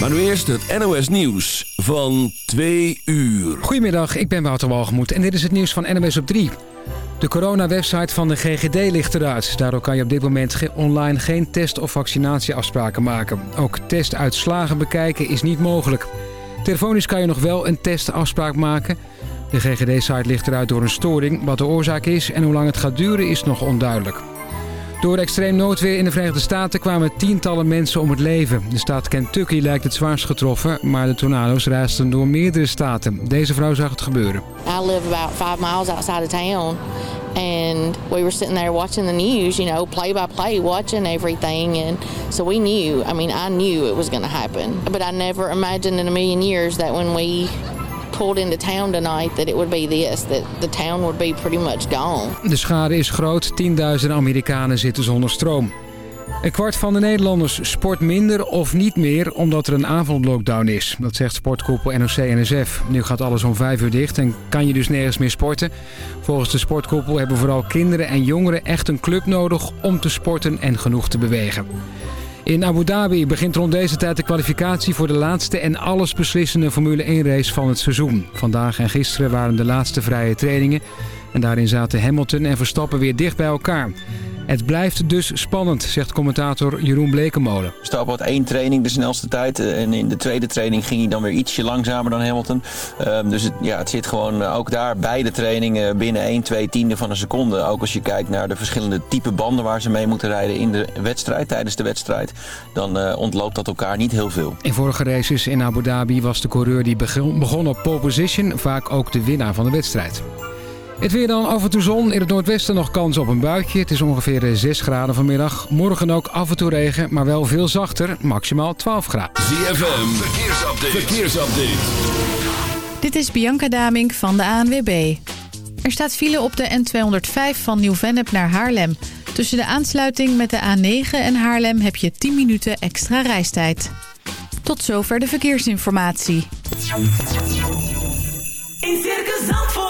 Maar nu eerst het NOS Nieuws van 2 uur. Goedemiddag, ik ben Wouter Walgemoed en dit is het nieuws van NOS op 3. De corona-website van de GGD ligt eruit. Daardoor kan je op dit moment online geen test- of vaccinatieafspraken maken. Ook testuitslagen bekijken is niet mogelijk. Telefonisch kan je nog wel een testafspraak maken. De GGD-site ligt eruit door een storing. Wat de oorzaak is en hoe lang het gaat duren is nog onduidelijk. Door extreem noodweer in de Verenigde Staten kwamen tientallen mensen om het leven. De staat Kentucky lijkt het zwaarst getroffen, maar de tornado's reisden door meerdere staten. Deze vrouw zag het gebeuren. I live about five miles outside of town. And we were sitting there watching the news, you know, play by play, watching everything. And so we knew, I mean, I knew it was going to happen. But I never imagined in a million years that when we town tonight that it would be this, that the town would be pretty much gone. De schade is groot. Tienduizenden Amerikanen zitten zonder stroom. Een kwart van de Nederlanders sport minder of niet meer omdat er een avondlockdown is. Dat zegt sportkoepel NOC-NSF. Nu gaat alles om vijf uur dicht en kan je dus nergens meer sporten. Volgens de sportkoepel hebben vooral kinderen en jongeren echt een club nodig om te sporten en genoeg te bewegen. In Abu Dhabi begint rond deze tijd de kwalificatie voor de laatste en allesbeslissende Formule 1 race van het seizoen. Vandaag en gisteren waren de laatste vrije trainingen en daarin zaten Hamilton en Verstappen weer dicht bij elkaar. Het blijft dus spannend, zegt commentator Jeroen Blekemolen. Verstappen had één training de snelste tijd. eh, En in de tweede training ging hij dan weer ietsje langzamer dan Hamilton. Ehm, dus het, ja, het zit gewoon eh, ook daar bij de trainingen binnen 1, 2 tiende van een seconde. Ook als je kijkt naar de verschillende type banden waar ze mee moeten rijden in de wedstrijd, tijdens de wedstrijd. Dan eh, ontloopt dat elkaar niet heel veel. In vorige races in Abu Dhabi was de coureur die begon begon op pole position vaak ook de winnaar van de wedstrijd. Het weer dan af en toe zon. In het noordwesten nog kans op een buitje. Het is ongeveer eh, 6 graden vanmiddag. Morgen ook af en toe regen, maar wel veel zachter. Maximaal 12 graden. ZFM, verkeersupdate. verkeersupdate. Dit is Bianca Damink van de ANWB. Er staat file op de N205 van Nieuw-Vennep naar Haarlem. Tussen de aansluiting met de A9 en Haarlem heb je 10 minuten extra reistijd. Tot zover de verkeersinformatie. In Circus Zandvoort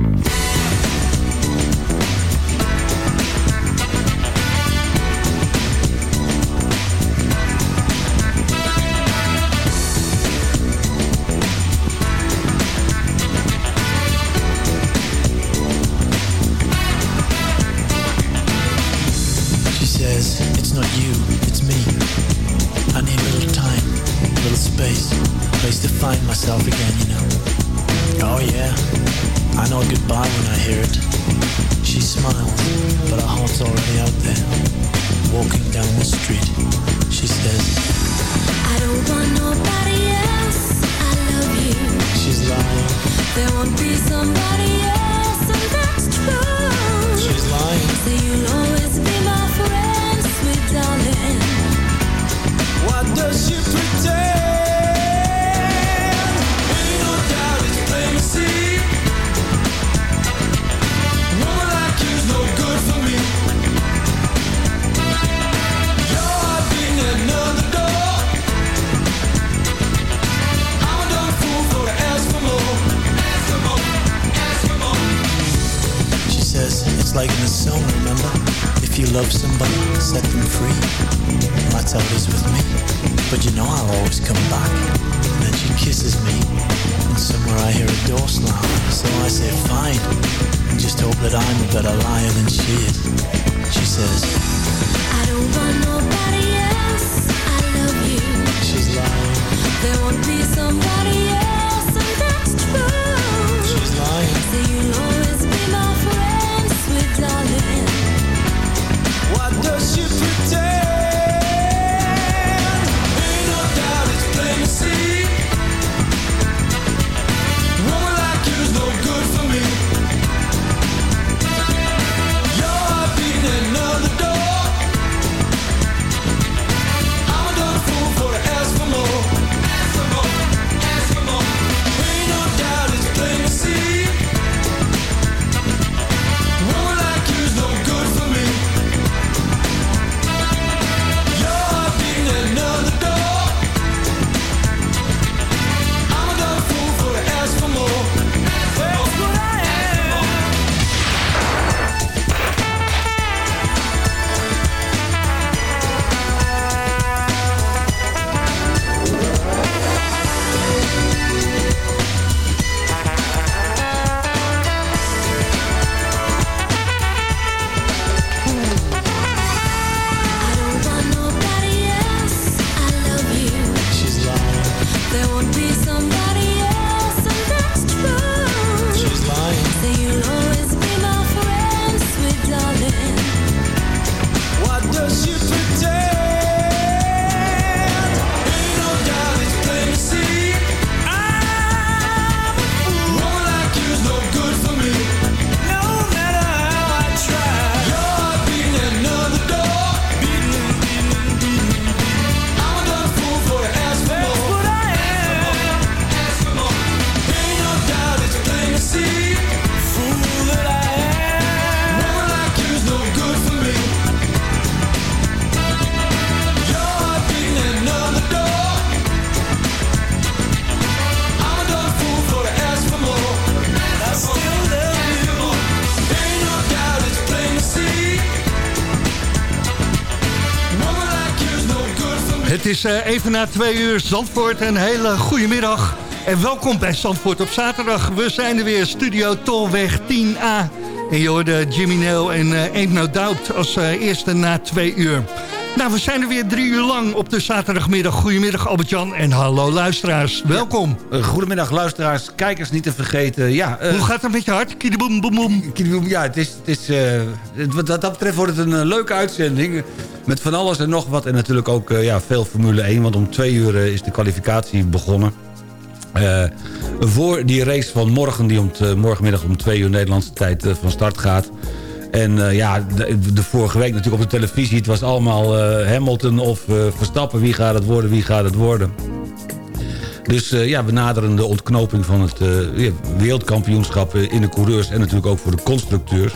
Is eh, even na twee uur Zandvoort. Een hele goede middag. En welkom bij Zandvoort op zaterdag. We zijn er weer, Studio Tolweg 10A. En je hoorde Jimmy Nail en eh, Ain't No Doubt als eh, eerste na twee uur. Nou, we zijn er weer drie uur lang op de zaterdagmiddag. Goedemiddag Albert-Jan en hallo luisteraars. Welkom. Eh, Goedemiddag luisteraars, kijkers niet te vergeten. Ja, eh, Hoe gaat het met je hart? Kiedeboem, boem, boem. Kiedeboem, ja het is, het is, eh, wat dat, betreft wordt het een leuke uitzending. Met van alles en nog wat. En natuurlijk ook ja, veel Formule 1. Want om twee uur is de kwalificatie begonnen. Voor die race van morgen, die om morgenmiddag om twee uur Nederlandse tijd van start gaat. En eh, ja, de, vorige week natuurlijk op de televisie. Het was allemaal eh, Hamilton of eh, Verstappen. Wie gaat het worden, wie gaat het worden? Dus ja, we naderen de ontknoping van het wereldkampioenschap in de coureurs... en natuurlijk ook voor de constructeurs.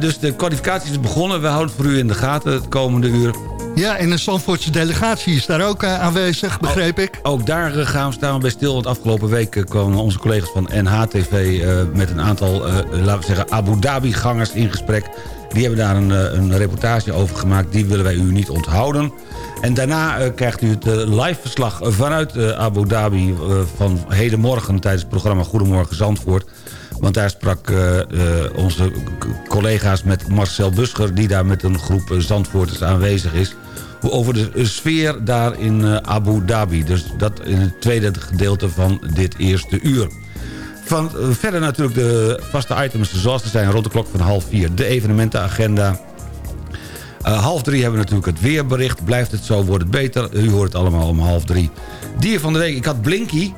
Dus de kwalificatie is begonnen. We houden het voor u in de gaten het komende uur. Ja, en de Zandvoortse delegatie is daar ook eh, aanwezig, begreep ik. Ook daar eh, gaan we staan we bij stil. Want afgelopen week eh, kwamen onze collega's van NHTV... met een aantal, laten we zeggen, Abu Dhabi-gangers in gesprek. Die hebben daar een, een reportage over gemaakt. Die willen wij u niet onthouden. En daarna krijgt u het live verslag vanuit Abu Dhabi... van hedenmorgen tijdens het programma Goedemorgen Zandvoort. Want daar sprak eh, eh, onze collega's met Marcel Buscher... die daar met een groep eh, Zandvoorters aanwezig is over de sfeer daar in Abu Dhabi. Dus dat in het tweede gedeelte van dit eerste uur. Van, verder natuurlijk de vaste items zoals er zijn rond de klok van half vier. De evenementenagenda. Half drie hebben we natuurlijk het weerbericht. Blijft het zo, wordt het beter. U hoort het allemaal om half drie. Dier van de week, ik had Blinky.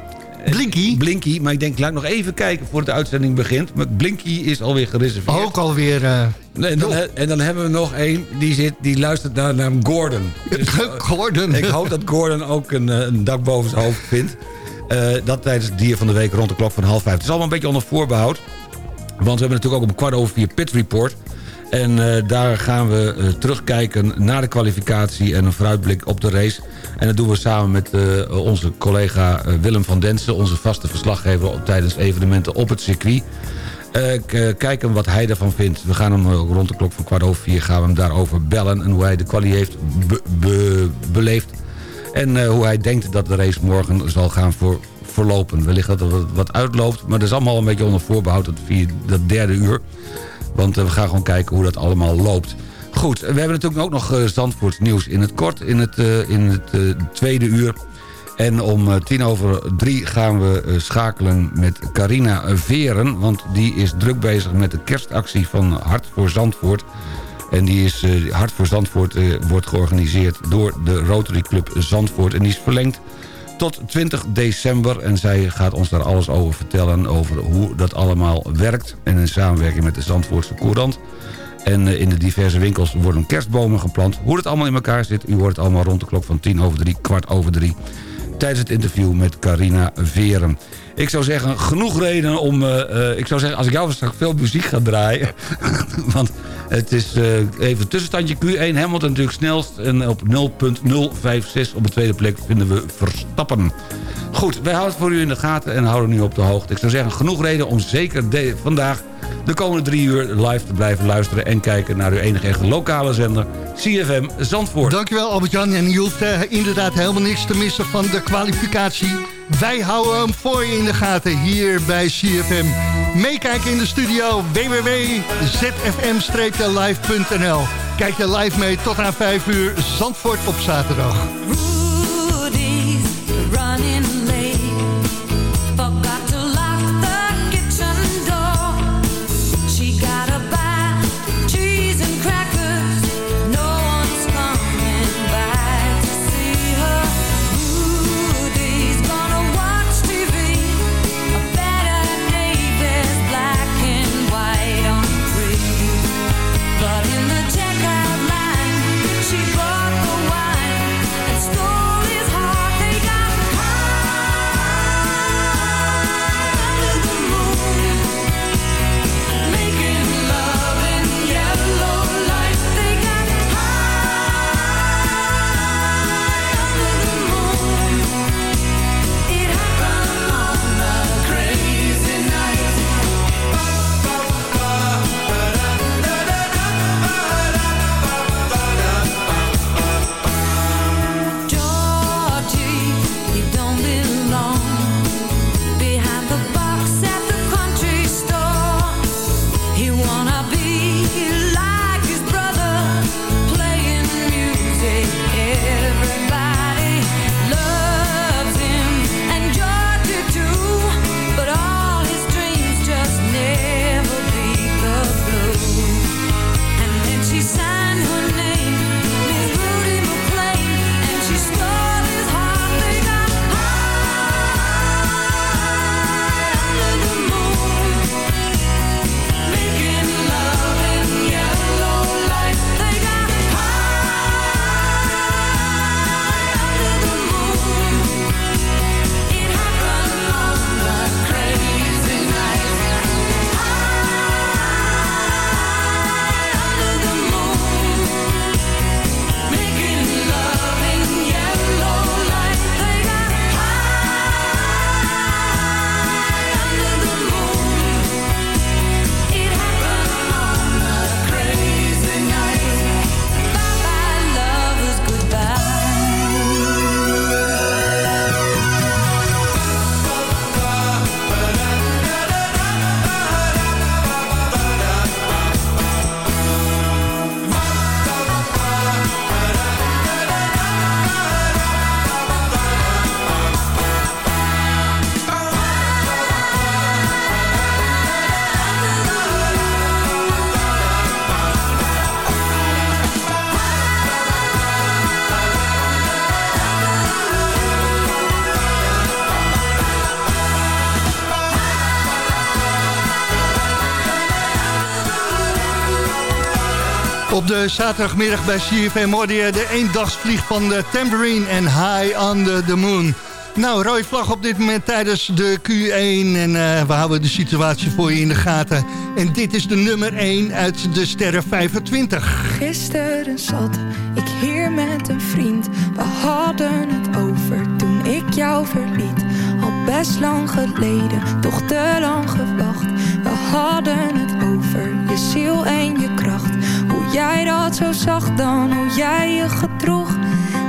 Blinky? Blinky, maar ik denk, laat ik nog even kijken voor de uitzending begint. Maar Blinky is alweer gereserveerd. Ook alweer... eh En dan, en dan hebben we nog één, die, zit, die luistert naar naam Gordon. Dus, eh, Gordon. ik hoop dat Gordon ook een, eh, een dak boven zijn hoofd vindt. Dat tijdens het dier van de week rond de klok van half vijf. Het is allemaal een beetje onder voorbehoud. Want we hebben natuurlijk ook om kwart over vier Pit Report. En eh, daar gaan we eh, terugkijken naar de kwalificatie en een vooruitblik op de race. En dat doen we samen met eh, onze collega Willem van Densen... onze vaste verslaggever tijdens evenementen op het circuit. Kijken wat hij ervan vindt. We gaan hem rond de klok van kwart over vier gaan we hem daarover bellen... en hoe hij de kwalie heeft be- be- beleefd. En hoe hij denkt dat de race morgen zal gaan voor, verlopen. Wellicht dat er wat, uitloopt, maar dat is allemaal een beetje onder voorbehoud tot vier, dat derde uur. Want eh, we gaan gewoon kijken hoe dat allemaal loopt. Goed, we hebben natuurlijk ook nog uh, Zandvoorts nieuws in het kort in het, eh, in het eh, tweede uur. En om eh, tien over drie gaan we eh, schakelen met Carina Veren. Want die is druk bezig met de kerstactie van Hart voor Zandvoort. En die is, eh, Hart voor Zandvoort eh, wordt georganiseerd door de Rotary Club Zandvoort. En die is verlengd tot 20 december. En zij gaat ons daar alles over vertellen over hoe dat allemaal werkt. En in samenwerking met de Zandvoortse Courant. En eh, in de diverse winkels worden kerstbomen geplant. Hoe het allemaal in elkaar zit, u hoort het allemaal rond de klok van 10 over 3, kwart over 3 tijdens het interview met Carina Veren. Ik zou zeggen, genoeg reden om... eh, eh, ik zou zeggen, als ik jou straks veel muziek ga draaien... want het is eh, even tussenstandje Q1. Hamilton natuurlijk snelst. En op 0.056 op de tweede plek vinden we Verstappen. Goed, wij houden het voor u in de gaten en houden u op de hoogte. Ik zou zeggen, genoeg reden om zeker vandaag de komende drie uur live te blijven luisteren... en kijken naar uw enige echte lokale zender, CFM Zandvoort. Dankjewel Albert-Jan. En je eh, inderdaad helemaal niks te missen van de kwalificatie. Wij houden hem voor je in de gaten hier bij CFM. Meekijken in de studio www.zfm-live.nl Kijk je live mee tot aan 5 uur Zandvoort op zaterdag. Zaterdagmiddag bij CFM hoorde de eendagsvlieg van de Tambourine en High on the Moon. Nou, rode vlag op dit moment tijdens de Q1 en eh, we houden de situatie voor je in de gaten. En dit is de nummer 1 uit de Sterren 25. Gisteren zat ik hier met een vriend. We hadden het over toen ik jou verliet. Al best lang geleden, toch te lang gewacht. We hadden het over je ziel en je kracht. Jij dat zo zag dan, hoe jij je gedroeg.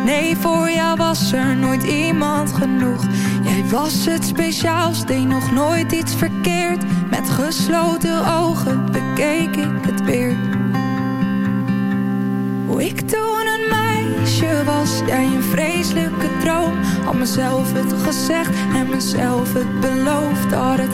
Nee, voor jou was er nooit iemand genoeg. Jij was het speciaals, deed nog nooit iets verkeerd. Met gesloten ogen bekeek ik het weer. Hoe ik toen een meisje was, jij een vreselijke droom. Had mezelf het gezegd en mezelf het beloofd. Had het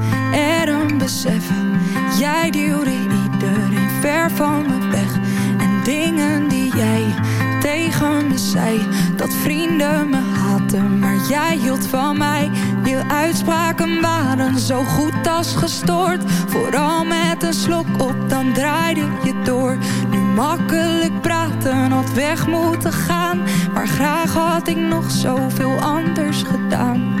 er een besef. Jij duwde iedereen ver van me weg. En dingen die jij tegen me zei. Dat vrienden me haten, maar jij hield van mij. Je uitspraken waren zo goed als gestoord. Vooral met een slok op, dan draaide je door. Nu makkelijk praten, had weg moeten gaan. Maar graag had ik nog zoveel anders gedaan.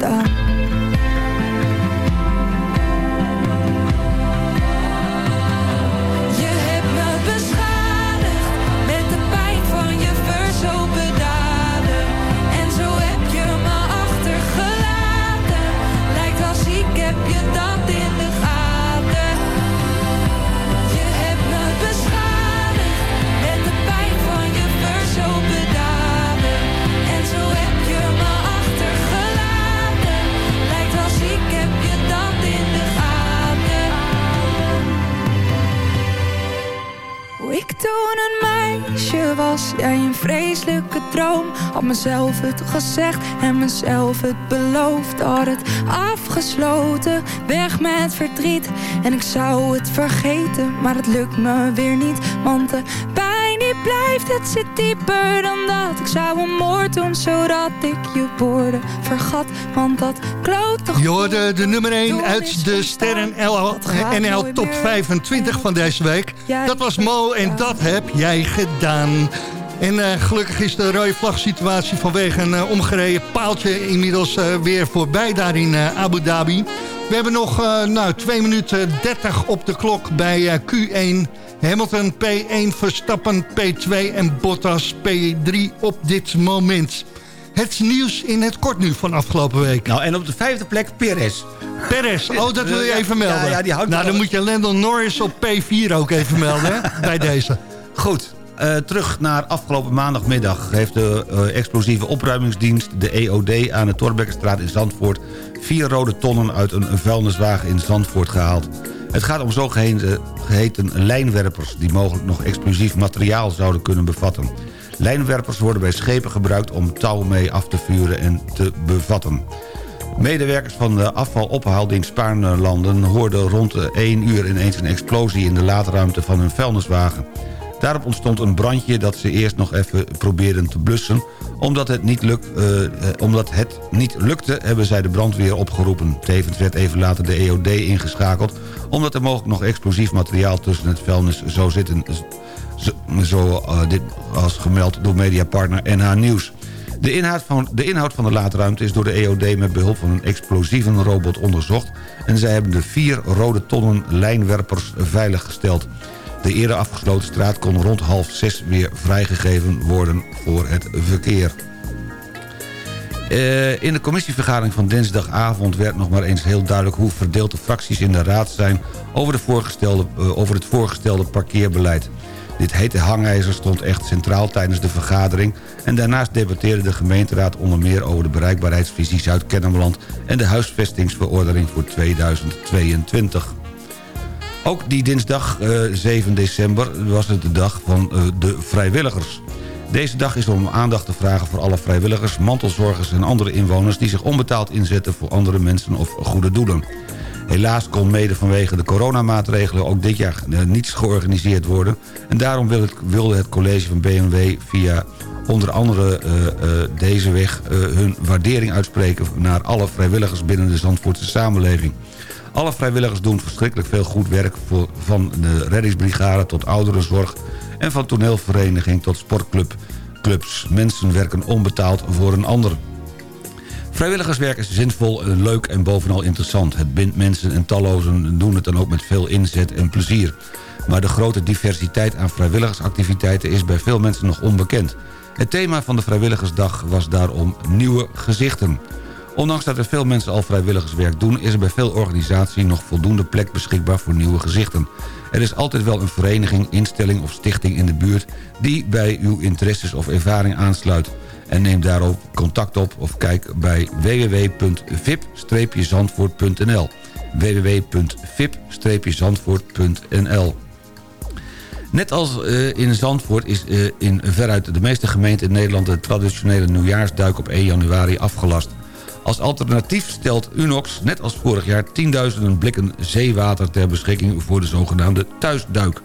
Je mezelf het gezegd en mezelf het beloofd. Had het afgesloten, weg met verdriet. En ik zou het vergeten, maar het lukt me weer niet. Want de pijn die blijft, het zit dieper dan dat. Ik zou een moord doen, zodat ik je woorden vergat. Want dat klote Je hoorde de nummer 1 uit de Sterren NL Top 25 van deze week. Dat was Mo en dat heb jij gedaan. En eh, gelukkig is de rode vlag situatie vanwege een eh, omgereden paaltje inmiddels eh, weer voorbij daar in Abu Dhabi. We hebben nog nou, 2 minuten 30 op de klok bij eh, Q1. Hamilton P1, Verstappen P2 en Bottas P3 op dit moment. Het nieuws in het kort nu van afgelopen week. Nou, en op de vijfde plek Perez. Perez, oh, dat wil je even melden. ja, ja, die houdt nou, dan moet je Landon Norris op P4 ook even melden, hè, bij deze. Goed, eh, terug naar afgelopen maandagmiddag... heeft de eh, explosieve opruimingsdienst, de EOD... aan de Torbekkenstraat in Zandvoort... vier rode tonnen uit een vuilniswagen in Zandvoort gehaald. Het gaat om zogeheten geheten lijnwerpers... die mogelijk nog explosief materiaal zouden kunnen bevatten. Lijnwerpers worden bij schepen gebruikt om touw mee af te vuren en te bevatten. Medewerkers van de afvalophaaldienst Spaarnlanden hoorden rond de 1 uur ineens een explosie in de laadruimte van hun vuilniswagen. Daarop ontstond een brandje dat ze eerst nog even probeerden te blussen. Omdat het niet, luk, eh, eh, omdat het niet lukte hebben zij de brandweer opgeroepen. Tevens werd even later de EOD ingeschakeld... omdat er mogelijk nog explosief materiaal tussen het vuilnis zou zitten... Zo, eh, dit als gemeld door mediapartner NH Nieuws. De inhoud, van, de inhoud van de laadruimte is door de EOD met behulp van een explosievenrobot onderzocht... en zij hebben de vier rode tonnen lijnwerpers veiliggesteld. De eerder afgesloten straat kon rond half zes weer vrijgegeven worden voor het verkeer. Eh, in de commissievergadering van dinsdagavond werd nog maar eens heel duidelijk... hoe verdeeld de fracties in de raad zijn over, de voorgestelde, eh, over het voorgestelde parkeerbeleid. Dit hete hangijzer stond echt centraal tijdens de vergadering... en daarnaast debatteerde de gemeenteraad onder meer over de bereikbaarheidsvisie Zuid-Kennemerland... en de huisvestingsverordening voor 2022. Ook die dinsdag eh, 7 december was het de dag van eh, de vrijwilligers. Deze dag is om aandacht te vragen voor alle vrijwilligers, mantelzorgers en andere inwoners... die zich onbetaald inzetten voor andere mensen of goede doelen. Helaas kon mede vanwege de coronamaatregelen ook dit jaar eh, niets georganiseerd worden... en daarom wil wilde het college van BMW via onder andere eh, eh, deze weg eh, hun waardering uitspreken... naar alle vrijwilligers binnen de Zandvoortse samenleving. Alle vrijwilligers doen verschrikkelijk veel goed werk... Voor, van de reddingsbrigade tot ouderenzorg... en van toneelvereniging tot sportclubs. Mensen werken onbetaald voor een ander. Vrijwilligerswerk is zinvol, eh, leuk en bovenal interessant. Het bindt mensen en tallozen doen het dan ook met veel inzet en plezier. Maar de grote diversiteit aan vrijwilligersactiviteiten is bij veel mensen nog onbekend. Het thema van de Vrijwilligersdag was daarom nieuwe gezichten. Ondanks dat er veel mensen al vrijwilligerswerk doen... is er bij veel organisaties nog voldoende plek beschikbaar voor nieuwe gezichten. Er is altijd wel een vereniging, instelling of stichting in de buurt... die bij uw interesses of ervaring aansluit. En neem daarop contact op of kijk bij www.vip-zandvoort.nl www.vip-zandvoort.nl Net als eh, in Zandvoort is eh, in veruit de meeste gemeenten in Nederland... de traditionele nieuwjaarsduik op 1 januari afgelast. Als alternatief stelt Unox, net als vorig jaar... tienduizenden blikken zeewater ter beschikking voor de zogenaamde thuisduik.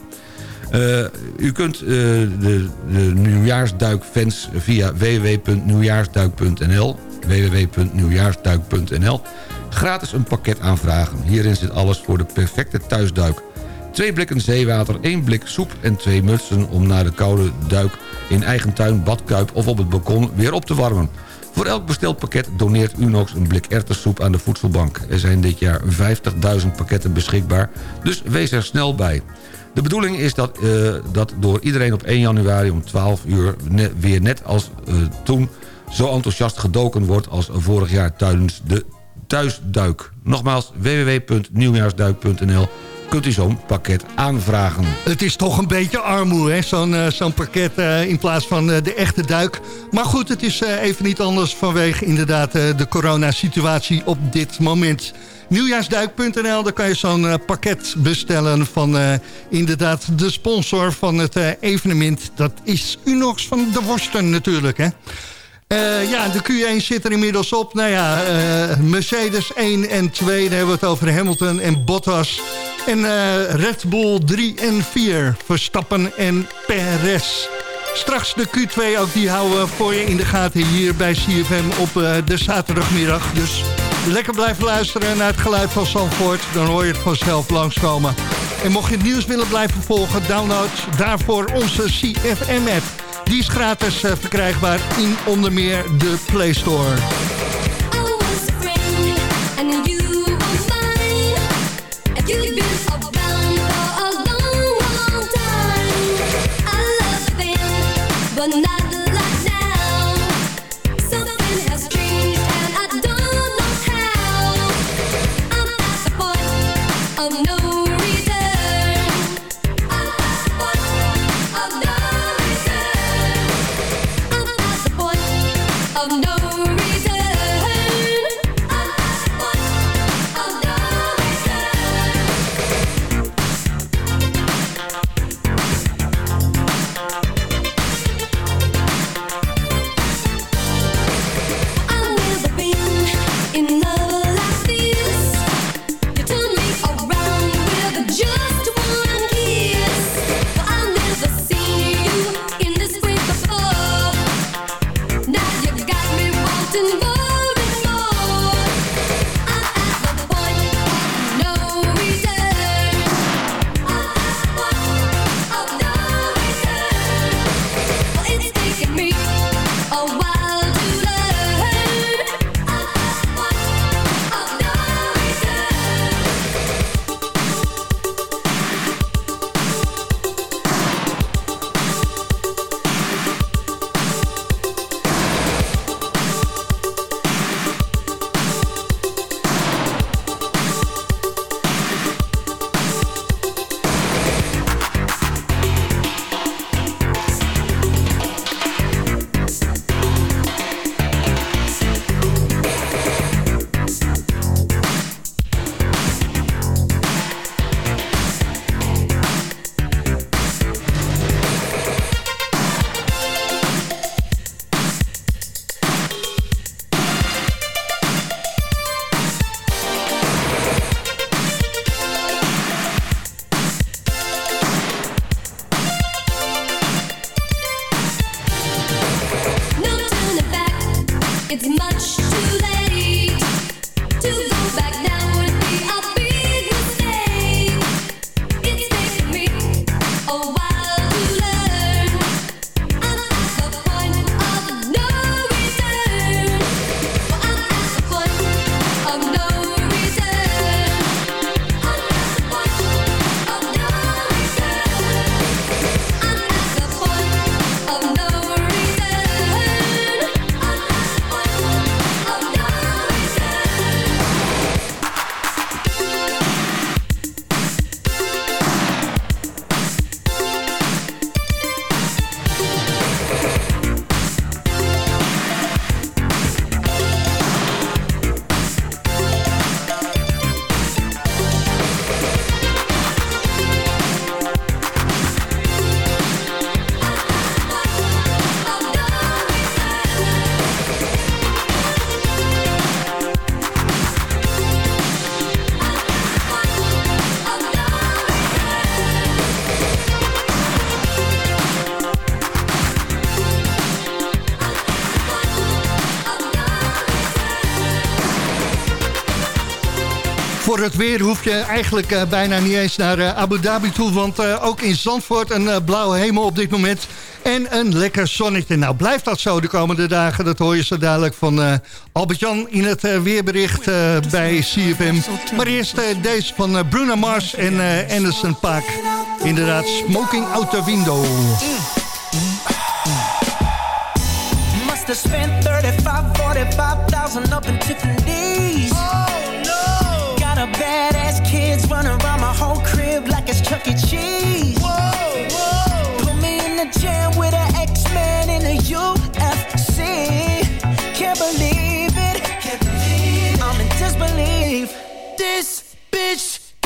Uh, u kunt uh, de, de nieuwjaarsduikfans via www.nieuwjaarsduik.nl www.nieuwjaarsduik.nl gratis een pakket aanvragen. Hierin zit alles voor de perfecte thuisduik. Twee blikken zeewater, één blik soep en twee mutsen... om na de koude duik in eigen tuin, badkuip of op het balkon weer op te warmen. Voor elk besteld pakket doneert Unox een blik erwtensoep aan de voedselbank. Er zijn dit jaar 50.000 pakketten beschikbaar, dus wees er snel bij. De bedoeling is dat, uh, dat door iedereen op 1 januari om 12 uur... Weer net als uh, toen zo enthousiast gedoken wordt als vorig jaar tijdens de thuisduik. Nogmaals www.nieuwjaarsduik.nl kunt u zo'n pakket aanvragen. Het is toch een beetje armoe, hè? zo'n uh, zo'n pakket uh, in plaats van uh, de echte duik. Maar goed, het is even niet anders vanwege inderdaad de coronasituatie op dit moment. Nieuwjaarsduik.nl, daar kan je zo'n pakket bestellen van inderdaad de sponsor van het evenement. Dat is Unox van de Worsten natuurlijk, hè? Ja, de Q1 zit er inmiddels op. Nou ja, Mercedes 1 en 2, daar hebben we het over Hamilton en Bottas. En uh, Red Bull 3 en 4, Verstappen en Perez. Straks de Q2 ook, die houden we voor je in de gaten hier bij CFM op de zaterdagmiddag. Dus lekker blijven luisteren naar het geluid van Zandvoort. Dan hoor je het vanzelf langskomen. En mocht je het nieuws willen blijven volgen, download daarvoor onze CFM-app. Die is gratis uh, verkrijgbaar in onder meer de Play Store. het weer hoef je eigenlijk eh, bijna niet eens naar eh, Abu Dhabi toe. Want eh, ook in Zandvoort een blauwe hemel op dit moment. En een lekker zonnetje. Nou, blijft dat zo de komende dagen. Dat hoor je zo dadelijk van Albert-Jan in het weerbericht bij CFM. Maar eerst deze van Bruno Mars en Anderson Paak. Inderdaad, Smoking Out the Window. Must have spent 35, 45,000 up into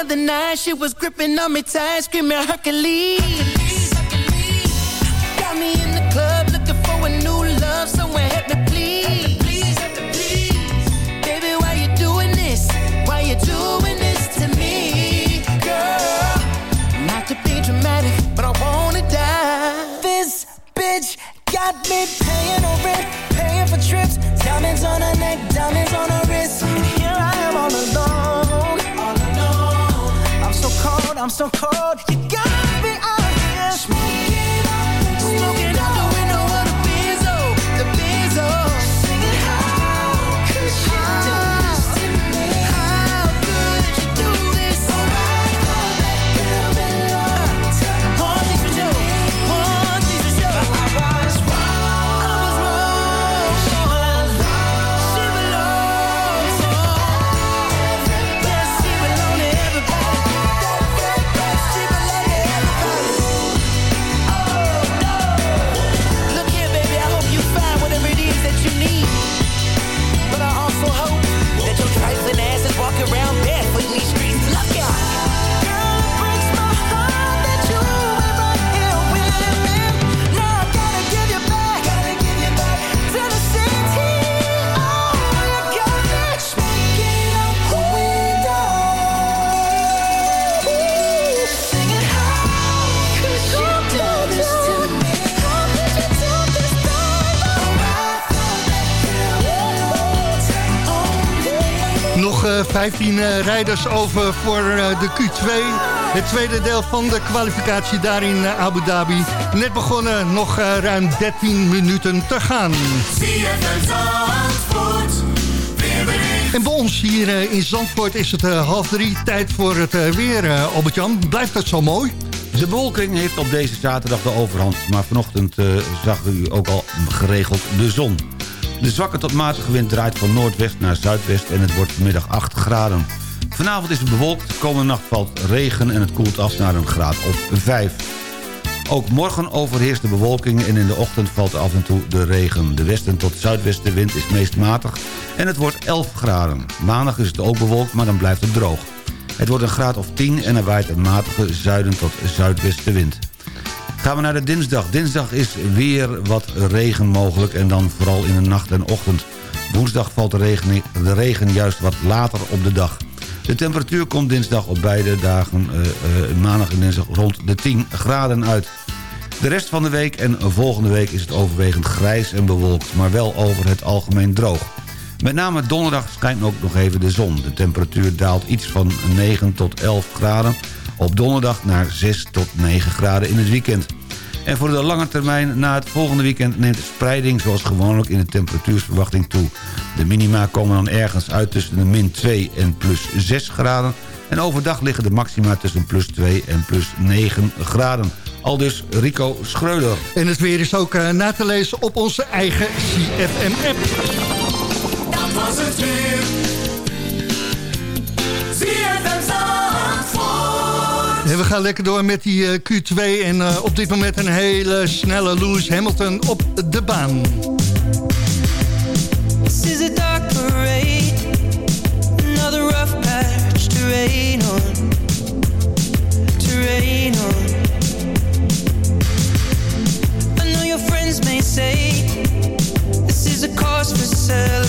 other night, she was gripping on me tight, screaming Hercules. I'm so cold. 15 eh, rijders over voor eh, de Q2. Het tweede deel van de kwalificatie daar in eh, Abu Dhabi. Net begonnen, nog ruim 13 minuten te gaan. En bij ons hier in Zandvoort is het half drie. Tijd voor het weer, Albert-Jan. Blijft het zo mooi? De bewolking heeft op deze zaterdag de overhand. Maar vanochtend zag u ook al geregeld de zon. De zwakke tot matige wind draait van noordwest naar zuidwest en het wordt vanmiddag 8 graden. Vanavond is het bewolkt, komende nacht valt regen en het koelt af naar een graad of 5. Ook morgen overheerst de bewolking en in de ochtend valt af en toe de regen. De westen tot zuidwestenwind is meest matig en het wordt 11 graden. Maandag is het ook bewolkt, maar dan blijft het droog. Het wordt een graad of 10 en er waait een matige zuiden tot zuidwestenwind. Gaan we naar de dinsdag. Dinsdag is weer wat regen mogelijk en dan vooral in de nacht en ochtend. Woensdag valt de regen, de regen juist wat later op de dag. De temperatuur komt dinsdag op beide dagen, eh, eh, maandag en dinsdag, rond de 10 graden uit. De rest van de week en volgende week is het overwegend grijs en bewolkt... maar wel over het algemeen droog. Met name donderdag schijnt ook nog even de zon. De temperatuur daalt iets van 9 tot 11 graden. Op donderdag naar 6 tot 9 graden in het weekend. En voor de lange termijn na het volgende weekend neemt de spreiding zoals gewoonlijk in de temperatuursverwachting toe. De minima komen dan ergens uit tussen de min 2 en plus 6 graden. En overdag liggen de maxima tussen plus 2 en plus 9 graden. Al dus Rico Schreuder. En het weer is ook eh, na te lezen op onze eigen CFM-app. Dat was het weer. En we gaan lekker door met die eh, Q2 en eh, op dit moment een hele snelle Lewis Hamilton op de baan. This is a dark parade, another rough patch to rain on, to rain on. I know your friends may say this is a cause for celebration.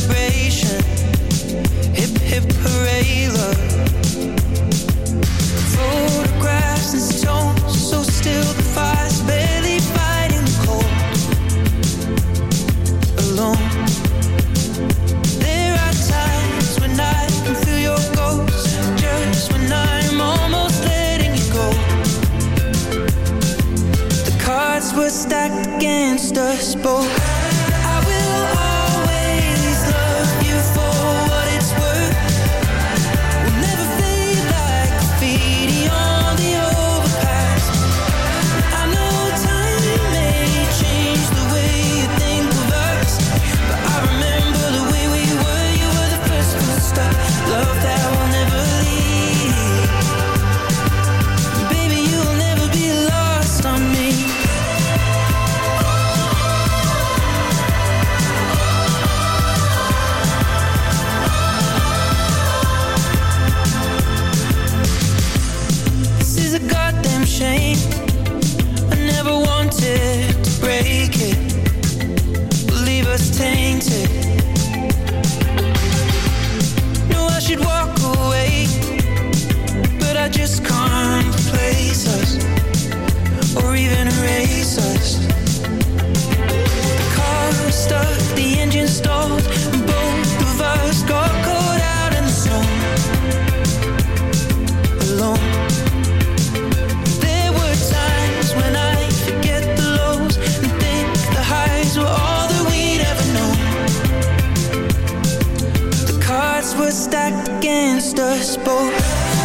Cards were stacked against us both.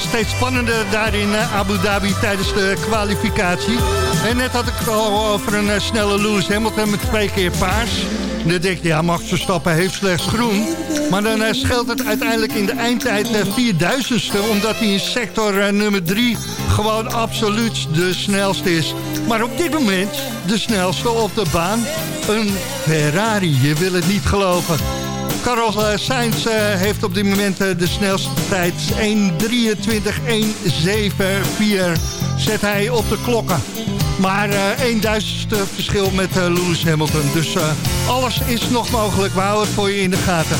Steeds spannender daar in eh, Abu Dhabi tijdens de kwalificatie. En net had ik het al over een eh, snelle Lewis Hamilton met twee keer paars. En dan denk je, ja, Max Verstappen heeft slechts groen. Maar dan eh, scheelt het uiteindelijk in de eindtijd eh, 4000ste... omdat hij in sector eh, nummer 3 gewoon absoluut de snelste is. Maar op dit moment de snelste op de baan, een Ferrari. Je wil het niet geloven. Carlos eh, Sainz eh, heeft op dit moment eh, de snelste tijd. 1.23.174 zet hij op de klokken. Maar eh 1000ste verschil met Lewis Hamilton. Dus alles is nog mogelijk. We houden het voor je in de gaten.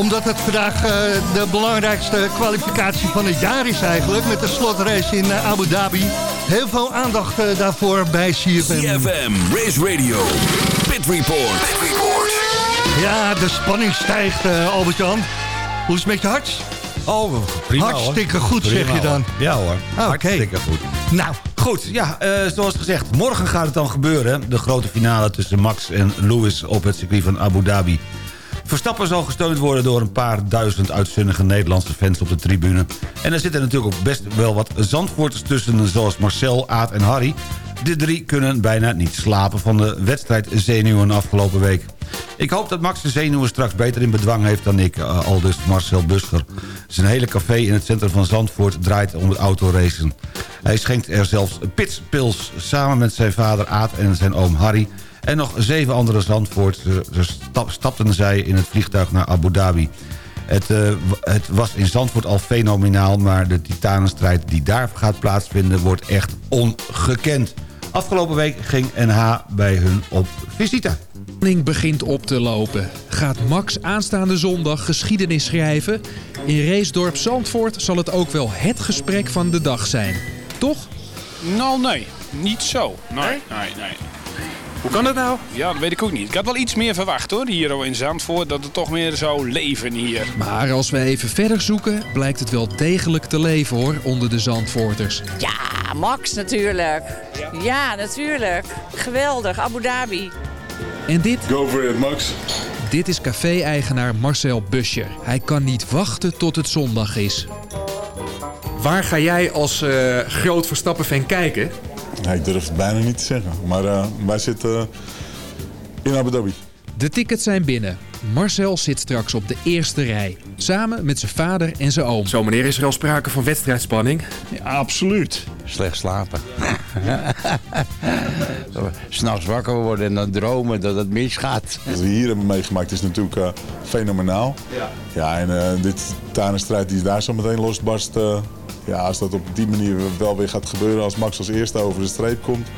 Omdat het vandaag eh, de belangrijkste kwalificatie van het jaar is eigenlijk... met de slotrace in eh, Abu Dhabi. Heel veel aandacht eh, daarvoor bij CFM. CFM, Race Radio, Pit Report. Pit Report. Ja, de spanning stijgt, eh, Albert-Jan. Hoe is het met je hart? Oh, prima hoor. Hartstikke goed, zeg je dan. hoor. Ja hoor, oké. hartstikke goed. Nou, Goed, ja, eh, zoals gezegd, morgen gaat het dan gebeuren. De grote finale tussen Max en Lewis op het circuit van Abu Dhabi. Verstappen zal gesteund worden door een paar duizend uitzinnige Nederlandse fans op de tribune. En er zitten natuurlijk ook best wel wat Zandvoorters tussen... zoals Marcel, Aad en Harry. De drie kunnen bijna niet slapen van de wedstrijdzenuwen afgelopen week. Ik hoop dat Max de zenuwen straks beter in bedwang heeft dan ik, eh, aldus Marcel Buscher. Zijn hele café in het centrum van Zandvoort draait om het autoracen. Hij schenkt er zelfs pitspils samen met zijn vader Aad en zijn oom Harry... en nog zeven andere Zandvoorters stap- stapten zij in het vliegtuig naar Abu Dhabi. Het, eh, het was in Zandvoort al fenomenaal... maar de titanenstrijd die daar gaat plaatsvinden wordt echt ongekend. Afgelopen week ging NH bij hun op visite. begint op te lopen. Gaat Max aanstaande zondag geschiedenis schrijven? In racedorp Zandvoort zal het ook wel het gesprek van de dag zijn. Toch? Nou, nee. Niet zo. Nee, nee, nee. Hoe kan dat nou? Ja, dat weet ik ook niet. Ik had wel iets meer verwacht hoor, hier in Zandvoort. Dat het toch meer zou leven hier. Maar als we even verder zoeken, blijkt het wel degelijk te leven hoor, onder de Zandvoorters. Ja, Max natuurlijk. Ja, natuurlijk. Geweldig, Abu Dhabi. En dit? Go for it, Max. Dit is café-eigenaar Marcel Buscher. Hij kan niet wachten tot het zondag is. Waar ga jij als eh, groot Verstappen-fan kijken? Ja, ik durf het bijna niet te zeggen. Maar eh, wij zitten eh, in Abu Dhabi. De tickets zijn binnen. Marcel zit straks op de eerste rij. Samen met zijn vader en zijn oom. Zo meneer, is er al sprake van wedstrijdspanning? Ja, absoluut. Slecht slapen. S'nachts wakker worden en dan dromen dat het misgaat. Wat we hier hebben meegemaakt is natuurlijk eh, fenomenaal. Ja. Ja, en eh, dit titanenstrijd die daar zo meteen losbarst... eh, ja, als dat op die manier wel weer gaat gebeuren... als Max als eerste over de streep komt...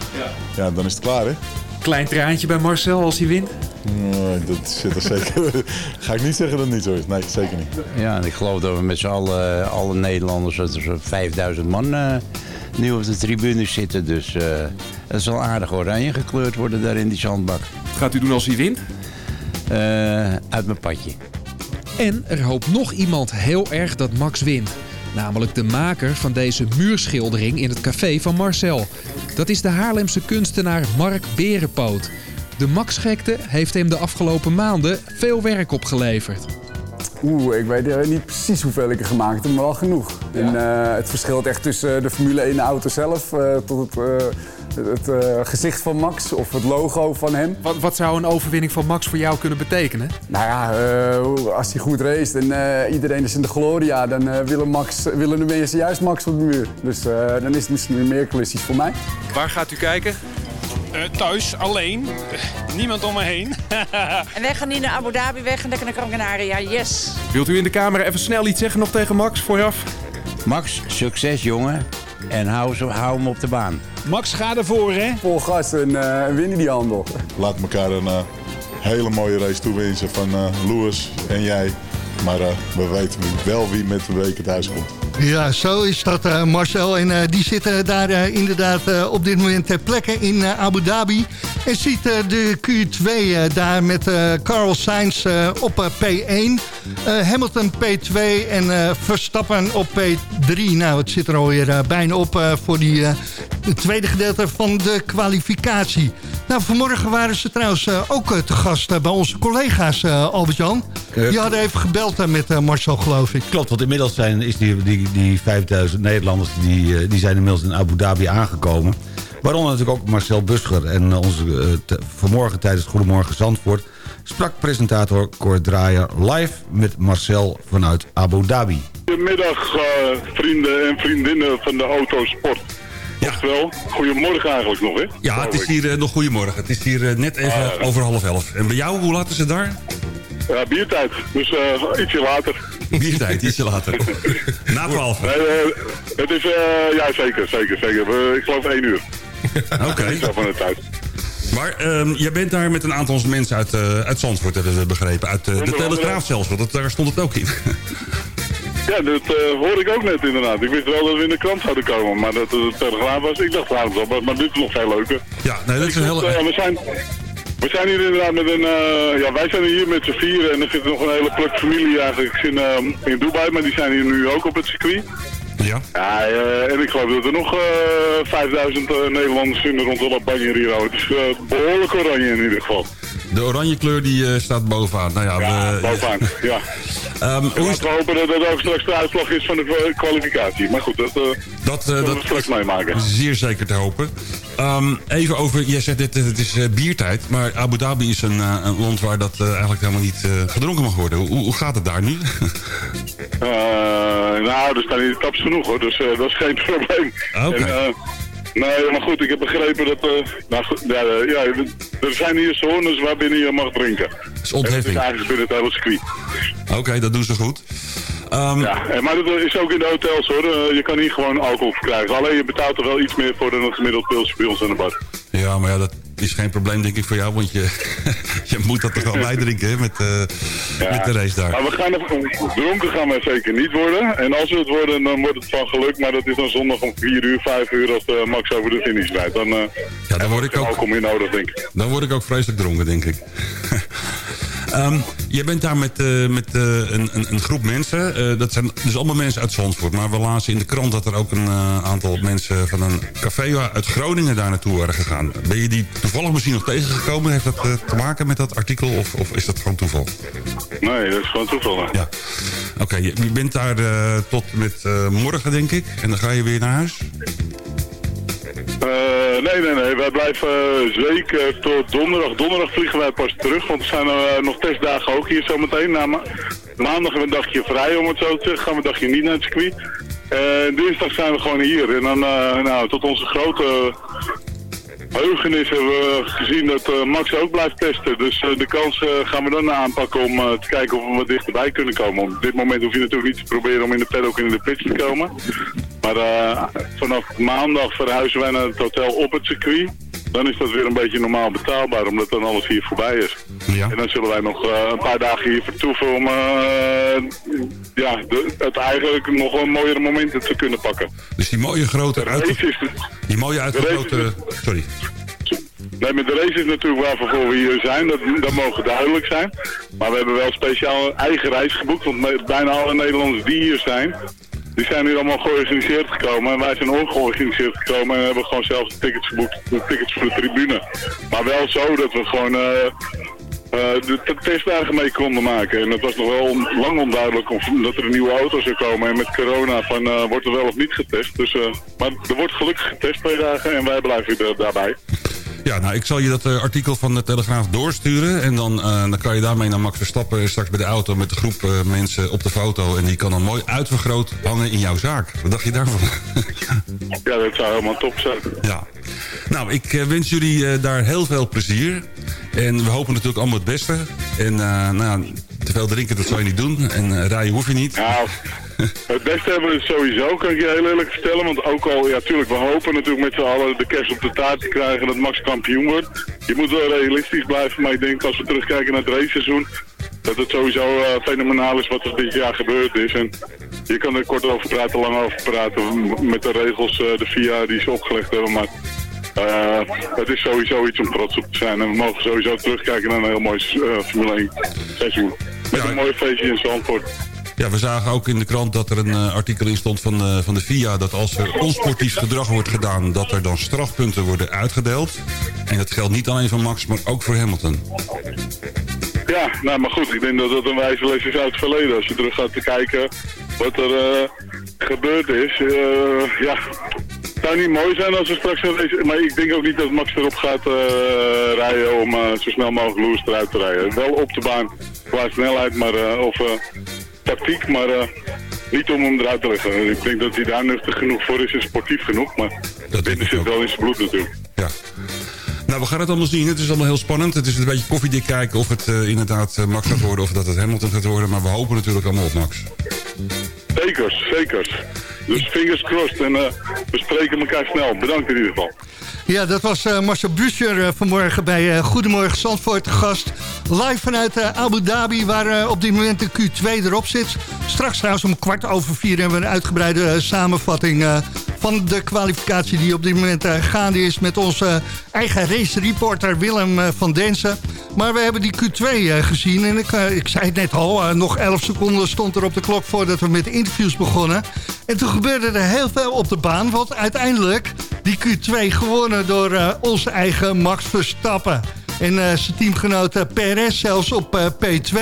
Ja, dan is het klaar, hè? Klein traantje bij Marcel als hij wint? Nee, dat zit er zeker... Ga ik niet zeggen dat het niet zo is. Nee, zeker niet. Ja, en ik geloof dat we met z'n allen, alle Nederlanders, dat er zo'n 5000 man eh, nu op de tribunes zitten. Dus eh, het zal aardig oranje gekleurd worden daar in die zandbak. Wat gaat u doen als hij wint? Eh, uit mijn padje. En er hoopt nog iemand heel erg dat Max wint. Namelijk de maker van deze muurschildering in het café van Marcel. Dat is de Haarlemse kunstenaar Mark Berenpoot. De Max-gekte heeft hem de afgelopen maanden veel werk opgeleverd. Oeh, ik weet eh, niet precies hoeveel ik er gemaakt heb, maar wel genoeg. En, eh, het verschilt echt tussen eh, de Formule 1 auto zelf tot het, het eh, gezicht van Max of het logo van hem. Wat, wat zou een overwinning van Max voor jou kunnen betekenen? Nou ja, eh, als hij goed race en eh, iedereen is in de gloria, dan willen, Max, willen de mensen juist Max op de muur. Dus eh, dan is het misschien meer klusjes voor mij. Waar gaat u kijken? Eh, thuis, alleen. Niemand om me heen. En wij gaan niet naar Abu Dhabi, wij gaan lekker naar Gran Canaria. Yes. Wilt u in de camera even snel iets zeggen nog tegen Max vooraf? Max, succes jongen. En hou, hou hem op de baan. Max, ga ervoor hè. Vol gas en eh, winnen die handel. Laat elkaar een eh, hele mooie race toewensen van eh Lewis en jij. Maar eh, we weten wel wie met de week het huis komt. Ja, zo is dat, eh, Marcel. En eh, die zitten daar inderdaad op dit moment ter plekke in Abu Dhabi. En ziet de Q2 eh, daar met Carl Sainz op eh, P1. eh, Hamilton P2 en Verstappen op P3. Nou, het zit er alweer bijna op voor die, het tweede gedeelte van de kwalificatie. Nou, vanmorgen waren ze trouwens eh, ook eh, te gast eh, bij onze collega's, Albert-Jan. Die hadden even gebeld met Marcel, geloof ik. Klopt, want inmiddels zijn is die, die, die 5000 Nederlanders die, die zijn inmiddels in Abu Dhabi aangekomen. Waaronder natuurlijk ook Marcel Buscher. En onze, te- vanmorgen tijdens Goedemorgen Zandvoort... sprak presentator Cor Draaier live met Marcel vanuit Abu Dhabi. Goedemiddag eh, vrienden en vriendinnen van de autosport. Oftewel, goedemorgen eigenlijk nog, hè? Ja, het is hier eh, nog goedemorgen. Het is hier eh, net even Ah. over half elf. En bij jou, hoe laat is het daar? Ja, biertijd. Dus eh, ietsje later. Biertijd, ietsje later. Na twaalf. Nee, eh, het is, ja zeker, zeker, zeker. Ik geloof één uur. Oké. Zo van de tijd. Maar ehm, jij bent daar met een aantal mensen uit, eh uit Zandvoort, hebben we begrepen. Uit de Telegraaf zelfs, want dat, daar stond het ook in. Ja, dat eh hoorde ik ook net inderdaad. Ik wist wel dat we in de krant zouden komen, maar dat het telegraaf was. Ik dacht, waarom wel, maar, maar dit is nog veel leuker. Ja, nee, dat is een hele... Eh, we, zijn, we zijn hier inderdaad met een... eh, ja, wij zijn hier met z'n vieren en er zit nog een hele pluk familie eigenlijk in, eh, in Dubai, maar die zijn hier nu ook op het circuit. Ja. Ja, en ik geloof dat er nog eh 5000 eh, Nederlanders in rond de Banjo Rio. Het is eh, behoorlijk oranje in ieder geval. De oranje kleur die eh, staat bovenaan. Nou ja, we, Bovenaan, ja. Ehm, we hopen dat dat ook straks de uitslag is van de eh, kwalificatie. Maar goed, dat, eh dat, zullen dat we straks meemaken. Zeer zeker te hopen. Ehm, even over, jij zegt dit, het is eh, biertijd, maar Abu Dhabi is een, eh, een land waar dat eh, eigenlijk helemaal niet eh, gedronken mag worden. Hoe, hoe gaat het daar nu? Eh, nou, er staan hier taps genoeg hoor, dus eh, dat is geen probleem. Oké. Eh, nee, maar goed, ik heb begrepen dat... eh, nou goed, ja, eh, ja, er zijn hier zones waarbinnen je mag drinken. is ontheffing. Het is eigenlijk binnen het hele circuit. Oké, dat doen ze goed. Ehm, Ja, eh, maar dat is ook in de hotels hoor. Je kan hier gewoon alcohol verkrijgen. Alleen je betaalt er wel iets meer voor dan een gemiddeld pilsje bij ons aan de bar. Ja, maar ja, dat, is geen probleem denk ik voor jou, want je, je moet dat toch wel bijdrinken hè, met, eh, met de race daar. Maar we gaan er, dronken gaan we zeker niet worden. En als we het worden, dan wordt het van geluk. Maar dat is dan zondag om 4 uur, 5 uur als de Max over de finish rijdt. Dan, eh ja, dan word ik ook... alcohol meer nodig, denk ik. Dan word ik ook vreselijk dronken, denk ik. Ehm je bent daar met, eh, met eh, een, een, een groep mensen. Eh, dat zijn dus allemaal mensen uit Zandvoort. Maar we lazen in de krant dat er ook een aantal mensen van een café uit Groningen daar naartoe waren gegaan. Ben je die toevallig misschien nog tegengekomen? Heeft dat te maken met dat artikel of, of is dat gewoon toeval? Nee, dat is gewoon toeval. hè. Ja. Oké, je, je bent daar tot met morgen, denk ik. En dan ga je weer naar huis? Eh, nee, nee, nee. Wij blijven eh, zeker tot donderdag. Donderdag vliegen wij pas terug, want er zijn eh, nog testdagen ook hier zometeen. Maandag hebben we een dagje vrij, om het zo te zeggen. Gaan we een dagje niet naar het circuit. Dinsdag zijn we gewoon hier. En dan, nou, tot onze grote heugenis hebben we gezien dat eh, Max ook blijft testen. Dus eh, de kans eh, gaan we dan aanpakken om te kijken of we wat dichterbij kunnen komen. Op dit moment hoef je natuurlijk niet te proberen om in de paddock in de pits te komen. Maar vanaf maandag verhuizen wij naar het hotel op het circuit. Dan is dat weer een beetje normaal betaalbaar, omdat dan alles hier voorbij is. En dan zullen wij nog eh, een paar dagen hier vertoeven om eh, ja, de, het eigenlijk nog wel mooiere momenten te kunnen pakken. Dus die mooie grote... Uit... Die mooie uitvergrote... Sorry. Nee, met de race is natuurlijk waarvoor we hier zijn, dat, dat mogen duidelijk zijn. Maar we hebben wel speciaal een eigen reis geboekt, want bijna alle Nederlanders die hier zijn, die zijn hier allemaal georganiseerd gekomen. En wij zijn ongeorganiseerd gekomen en hebben gewoon zelf de tickets geboekt, de tickets voor de tribune. Maar wel zo dat we gewoon eh, eh, de de testdagen mee konden maken. En het was nog wel lang onduidelijk of, dat er een nieuwe auto zou komen. En met corona van, eh, wordt er wel of niet getest. Dus, eh, maar er wordt gelukkig getest twee dagen en wij blijven daarbij. Ja, nou, ik zal je dat eh, artikel van de Telegraaf doorsturen. En dan, eh, dan kan je daarmee naar Max Verstappen straks bij de auto... met de groep eh, mensen op de foto. En die kan dan mooi uitvergroot hangen in jouw zaak. Wat dacht je daarvan? Ja, dat zou helemaal top zijn. Ja. Nou, ik eh, wens jullie eh, daar heel veel plezier. En we hopen natuurlijk allemaal het beste. En eh, nou, te veel drinken, dat zou je niet doen. En eh, rijden hoef je niet. Nou, het beste hebben we sowieso, kan ik je heel eerlijk vertellen. Want ook al, ja tuurlijk, we hopen natuurlijk met z'n allen de kerst op de taart te krijgen dat Max kampioen wordt. Je moet wel realistisch blijven, maar ik denk als we terugkijken naar het raceseizoen, dat het sowieso eh, fenomenaal is wat er dit jaar gebeurd is. En je kan er kort over praten, lang over praten, met de regels, eh, de VIA die ze opgelegd hebben. Maar het is sowieso iets om trots op te zijn. En we mogen sowieso terugkijken naar een heel mooi Formule 1 seizoen. Met een mooi feestje in Zandvoort. Ja, we zagen ook in de krant dat er een eh, artikel in stond van, eh, van de FIA... dat als er onsportief gedrag wordt gedaan... dat er dan strafpunten worden uitgedeeld. En dat geldt niet alleen voor Max, maar ook voor Hamilton. Ja, nou maar goed, ik denk dat dat een wijze les is uit het verleden. Als je terug gaat te kijken wat er eh, gebeurd is. ja, het zou niet mooi zijn als er straks een race... Maar ik denk ook niet dat Max erop gaat eh, rijden om eh, zo snel mogelijk Lewis eruit te rijden. Wel op de baan qua snelheid maar, eh, of tactiek, maar niet om hem eruit te leggen. Ik denk dat hij daar nuchter genoeg voor is en sportief genoeg. Maar binnen zit wel in zijn bloed natuurlijk. Nou, we gaan het allemaal zien. Het is allemaal heel spannend. Het is een beetje koffiedik kijken of het inderdaad Max gaat worden... of dat het Hamilton gaat worden. Maar we hopen natuurlijk allemaal op Max. Zekers, zekers. Dus fingers crossed en eh, we spreken elkaar snel. Bedankt in ieder geval. Ja, dat was eh, Marcel Buscher eh, vanmorgen bij Goedemorgen Zandvoort te gast. Live vanuit Abu Dhabi, waar op dit moment de Q2 erop zit. Straks trouwens om kwart over vier hebben we een uitgebreide samenvatting... eh, van de kwalificatie die op dit moment eh, gaande is... met onze eigen race reporter Willem eh, van Densen. Maar we hebben die Q2 eh, gezien en ik, eh, ik zei het net al... eh, nog 11 seconden stond er op de klok voordat we met interviews begonnen. En toen gebeurde er heel veel op de baan, want uiteindelijk die Q2 gewonnen door eh, onze eigen Max Verstappen. En eh, zijn teamgenoot eh, Perez zelfs op eh, P2.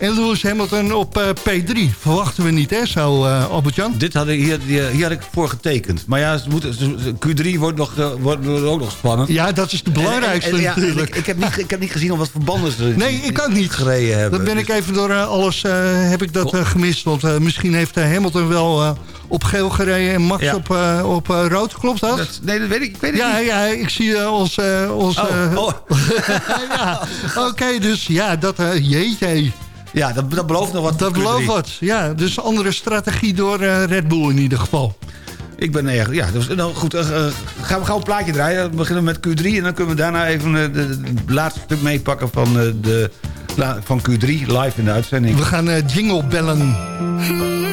En Lewis Hamilton op eh, P3. Verwachten we niet, hè, zo, eh Albert-Jan? Dit had ik, hier, hier, had ik voor getekend. Maar ja, ze- Q3 wordt, nog, eh, wordt, ook nog spannend. Ja, dat is de belangrijkste En- en- ja, natuurlijk. ik, ik, heb niet, ik heb niet gezien op wat voor banden ze Nee, ik ook niet. gereden hebben. Dan ben ik even door alles heb ik dat eh, gemist. Want misschien heeft Hamilton wel op geel gereden en Max Ja. op, op rood. Klopt dat? nee, dat weet ik, ik weet ja, niet. Ja, ik zie eh, ons... ons Oh, oh. ja, oké, dus ja, dat... jeetje. Ja, dat, dat belooft nog wat. Dat belooft wat, ja. Dus andere strategie door eh, Red Bull in ieder geval. Ik ben erg. Ja, dus, nou goed. Eh, eh, gaan we gauw een plaatje draaien. We beginnen met Q3 en dan kunnen we daarna even het laatste stuk meepakken van, de, van Q3 live in de uitzending. We gaan jingle bellen. Hmm.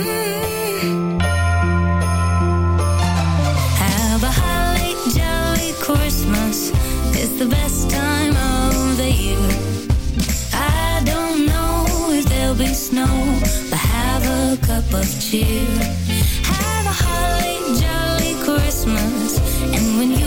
snow But have a cup of cheer. Have a holly jolly Christmas And when you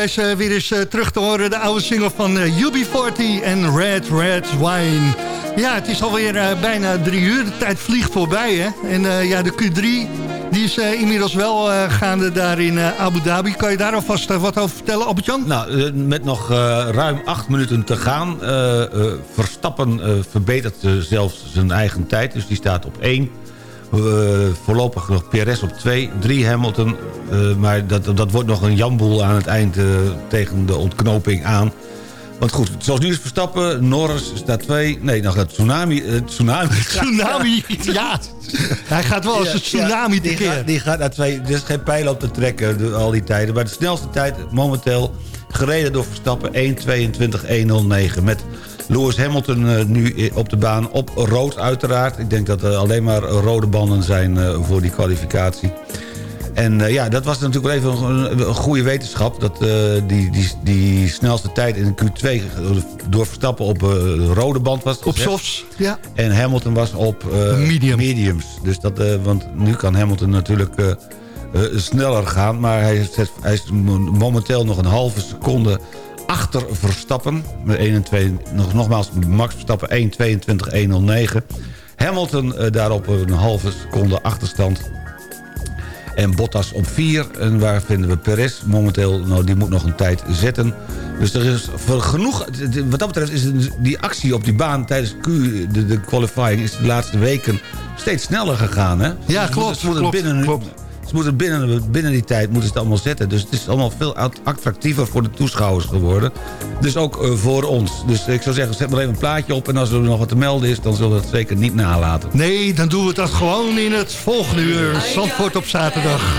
Eh, weer eens eh, terug te horen. De oude single van eh, UB40 en Red Red Wine. Ja, het is alweer bijna drie uur. De tijd vliegt voorbij, hè. En ja, de Q3 die is inmiddels wel uh, gaande daar in Abu Dhabi. Kan je daar alvast wat over vertellen, Albert-Jan? Nou, met nog ruim acht minuten te gaan. Verstappen verbetert zelfs zijn eigen tijd. Dus die staat op één voorlopig nog Perez op 2. 3 Hamilton. eh, maar dat, dat wordt nog een jamboel aan het eind eh, tegen de ontknoping aan. Want goed, zoals nu is Verstappen, Norris staat 2. Nee, nog het tsunami. eh, tsunami. Tsunami, ja. Hij gaat wel als een tsunami die, tekeer. gaat, die gaat naar twee. Er is geen pijl op te trekken al die tijden. Maar de snelste tijd momenteel gereden door Verstappen 1.22.109. Met Lewis Hamilton eh, nu op de baan op rood uiteraard. Ik denk dat er alleen maar rode banden zijn eh, voor die kwalificatie. En eh, ja, dat was natuurlijk wel even een, een goede wetenschap... dat die, die, die snelste tijd in Q2 door Verstappen op rode band was. Op softs, ja. En Hamilton was op eh, mediums. Dus dat, want nu kan Hamilton natuurlijk sneller gaan. Maar hij, hij is mo- momenteel nog een halve seconde achter Verstappen. Met 1 en 2, nog, nogmaals, Max Verstappen 1.22.109. Hamilton eh, daarop een halve seconde achterstand. En Bottas op 4. En waar vinden we Perez? Momenteel, nou, die moet nog een tijd zetten. Dus er is voor genoeg... Wat dat betreft is die actie op die baan tijdens Q, de, de qualifying... is de laatste weken steeds sneller gegaan, hè? Ja, klopt, klopt, binnen, klopt. Ze moeten binnen, binnen die tijd moeten ze het allemaal zetten. Dus het is allemaal veel attractiever voor de toeschouwers geworden. Dus ook eh, voor ons. Dus ik zou zeggen, zet maar even een plaatje op... en als er nog wat te melden is, dan zullen we het zeker niet nalaten. Nee, dan doen we dat gewoon in het volgende uur. Zandvoort op zaterdag.